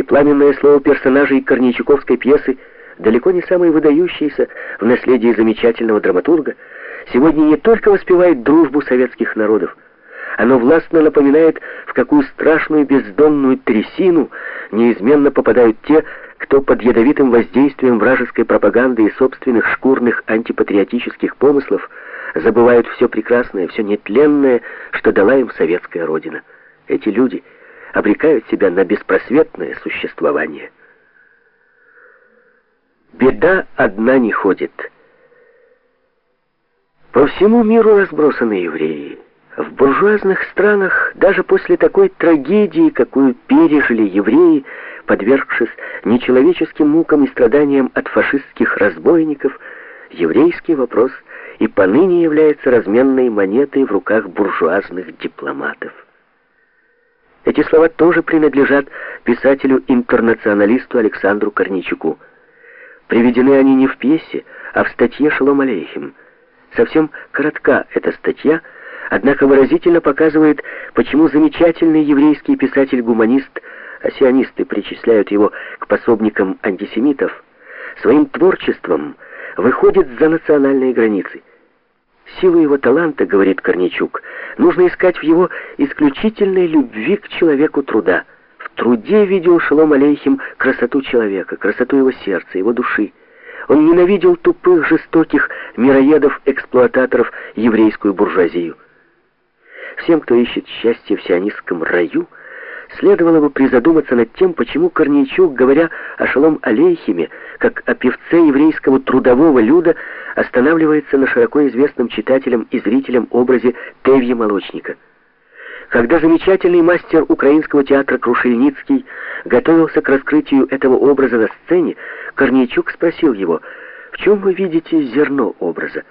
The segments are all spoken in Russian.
И пламенное слово персонажей Корнейчуковской пьесы, далеко не самое выдающееся в наследии замечательного драматурга, сегодня не только воспевает дружбу советских народов, оно властно напоминает, в какую страшную бездонную трясину неизменно попадают те, кто под ядовитым воздействием вражеской пропаганды и собственных шкурных антипатриотических помыслов забывают все прекрасное, все нетленное, что дала им советская родина. Эти люди обрекают себя на беспросветное существование. Беда одна не ходит. По всему миру разбросаны евреи. В буржуазных странах даже после такой трагедии, какую пережили евреи, подвергшись нечеловеческим мукам и страданиям от фашистских разбойников, еврейский вопрос и поныне является разменной монетой в руках буржуазных дипломатов. Эти слова тоже принадлежат писателю-интернационалисту Александру Корничуку. Приведены они не в пьесе, а в статье Шалом Алейхим. Совсем коротка эта статья, однако выразительно показывает, почему замечательный еврейский писатель-гуманист, а сионисты причисляют его к пособникам антисемитов, своим творчеством выходит за национальные границы. Силу его таланта, говорит Корничук, нужно искать в его исключительной любви к человеку труда. В труде видел Шалом Алейхим красоту человека, красоту его сердца, его души. Он ненавидел тупых, жестоких мироедов-эксплуататоров еврейскую буржуазию. Всем, кто ищет счастье в сионистском раю, следовало бы призадуматься над тем, почему Корнейчук, говоря о Шалом Алейхиме, как о певце еврейского трудового люда, останавливается на широко известном читателям и зрителям образе Тевья Молочника. Когда замечательный мастер украинского театра Крушельницкий готовился к раскрытию этого образа на сцене, Корнейчук спросил его, «В чем вы видите зерно образа?»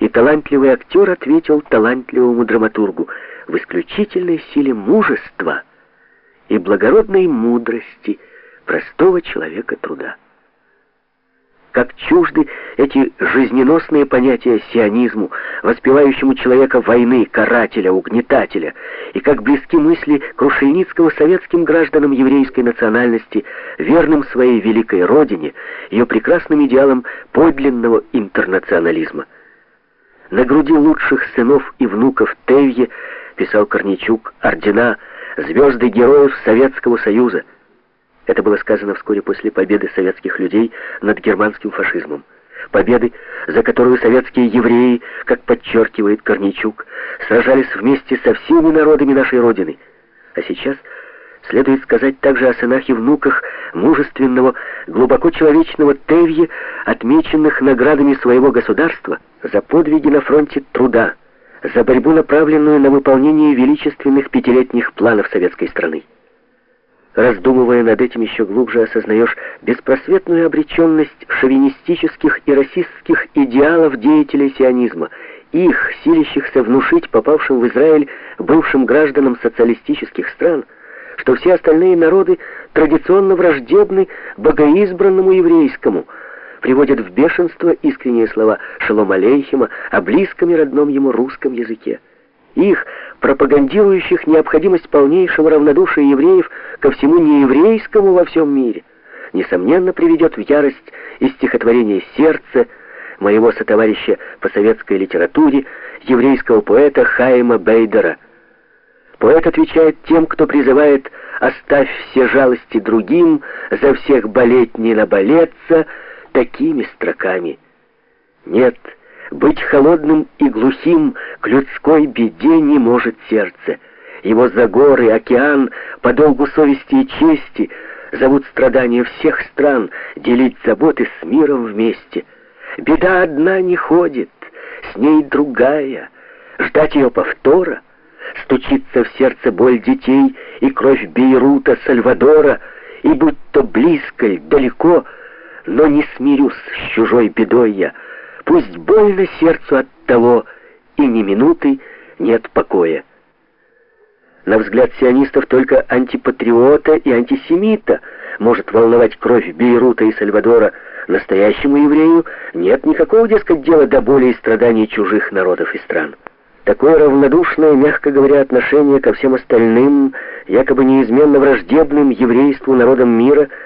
И талантливый актер ответил талантливому драматургу в исключительной силе мужества и благородной мудрости простого человека труда. Как чужды эти жизненосные понятия сионизму, воспевающему человека войны, карателя, угнетателя, и как близки мысли Крушельницкого советским гражданам еврейской национальности, верным своей великой родине, ее прекрасным идеалам подлинного интернационализма. На груди лучших сынов и внуков Тевье писал Корничук ордена «Звезды героев Советского Союза». Это было сказано вскоре после победы советских людей над германским фашизмом. Победы, за которую советские евреи, как подчеркивает Корничук, сражались вместе со всеми народами нашей Родины. А сейчас следует сказать также о сынах и внуках мужественного, глубоко человечного Тевье, отмеченных наградами своего государства – за подвиги на фронте труда, за борьбу, направленную на выполнение величественных пятилетних планов советской страны. Раздумывая над этим еще глубже, осознаешь беспросветную обреченность шовинистических и расистских идеалов деятелей сионизма, их, силящихся внушить попавшим в Израиль бывшим гражданам социалистических стран, что все остальные народы традиционно враждебны богоизбранному еврейскому – приводят в бешенство искренние слова Шалом Алейхима о близком и родном ему русском языке. Их, пропагандирующих необходимость полнейшего равнодушия евреев ко всему нееврейскому во всем мире, несомненно приведет в ярость и стихотворение «Сердце» моего сотоварища по советской литературе, еврейского поэта Хайма Бейдера. Поэт отвечает тем, кто призывает «Оставь все жалости другим, за всех болеть не наболеться», такими строками. Нет, быть холодным и глухим к людской беде не может сердце. Его за горы, океан, по долгу совести и чести зовут страдания всех стран делить заботы с миром вместе. Беда одна не ходит, с ней другая. Ждать ее повтора, стучится в сердце боль детей и кровь Бейрута, Сальвадора, и будь то близко или далеко — но не смирюсь с чужой бедой я. Пусть больно сердцу от того, и ни минуты нет покоя. На взгляд сионистов только антипатриота и антисемита может волновать кровь Бейрута и Сальвадора. Настоящему еврею нет никакого, дескать, дела до боли и страданий чужих народов и стран. Такое равнодушное, мягко говоря, отношение ко всем остальным, якобы неизменно враждебным еврейству народам мира –